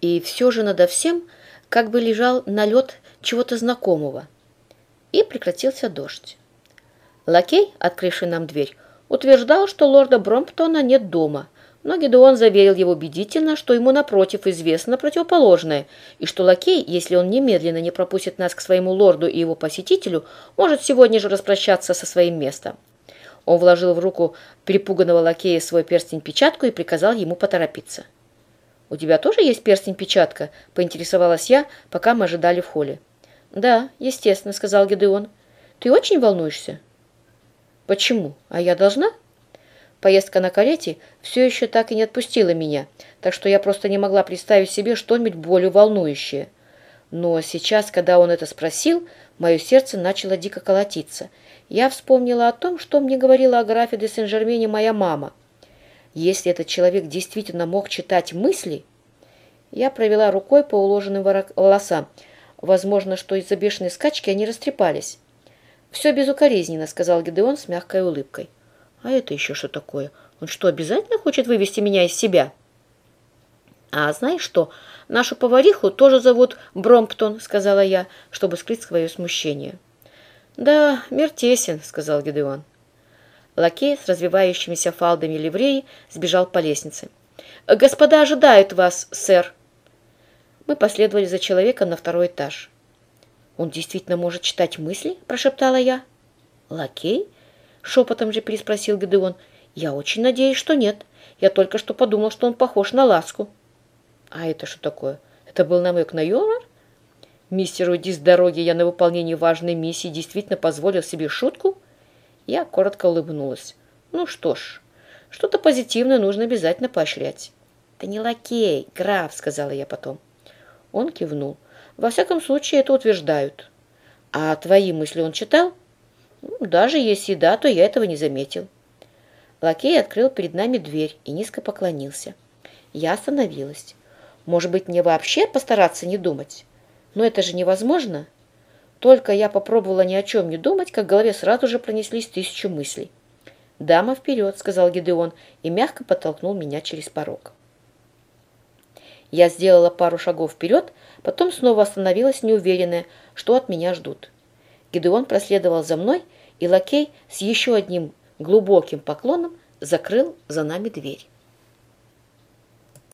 И все же надо всем как бы лежал налет чего-то знакомого. И прекратился дождь. Лакей, открывший нам дверь, утверждал, что лорда Бромптона нет дома, но Гедеон заверил его убедительно, что ему, напротив, известно противоположное, и что лакей, если он немедленно не пропустит нас к своему лорду и его посетителю, может сегодня же распрощаться со своим местом. Он вложил в руку перепуганного лакея свой перстень-печатку и приказал ему поторопиться. «У тебя тоже есть перстень-печатка?» – поинтересовалась я, пока мы ожидали в холле. «Да, естественно», – сказал Гедеон. «Ты очень волнуешься?» «Почему? А я должна?» Поездка на карете все еще так и не отпустила меня, так что я просто не могла представить себе что-нибудь более волнующее. Но сейчас, когда он это спросил, мое сердце начало дико колотиться – я вспомнила о том, что мне говорила о графе де Сен-Жермене моя мама. Если этот человек действительно мог читать мысли... Я провела рукой по уложенным волосам. Возможно, что из-за бешеной скачки они растрепались. «Все безукоризненно», — сказал Гидеон с мягкой улыбкой. «А это еще что такое? Он что, обязательно хочет вывести меня из себя?» «А знаешь что, нашу повариху тоже зовут Бромптон», — сказала я, чтобы скрыть свое смущение. «Да, мир тесен», — сказал Гедеон. Лакей с развивающимися фалдами ливреи сбежал по лестнице. «Господа ожидают вас, сэр!» Мы последовали за человеком на второй этаж. «Он действительно может читать мысли?» – прошептала я. «Лакей?» – шепотом же переспросил Гедеон. «Я очень надеюсь, что нет. Я только что подумал, что он похож на ласку». «А это что такое? Это был намек на юмор?» Мистеру уйди с дороги, я на выполнение важной миссии действительно позволил себе шутку? Я коротко улыбнулась. Ну что ж, что-то позитивное нужно обязательно поощрять. «Да не лакей, граф», — сказала я потом. Он кивнул. «Во всяком случае, это утверждают». «А твои мысли он читал?» ну, «Даже если да, то я этого не заметил». Лакей открыл перед нами дверь и низко поклонился. Я остановилась. «Может быть, мне вообще постараться не думать?» Но это же невозможно. Только я попробовала ни о чем не думать, как в голове сразу же пронеслись тысячу мыслей. «Дама, вперед!» — сказал Гидеон и мягко подтолкнул меня через порог. Я сделала пару шагов вперед, потом снова остановилась неуверенная, что от меня ждут. Гидеон проследовал за мной, и лакей с еще одним глубоким поклоном закрыл за нами дверь.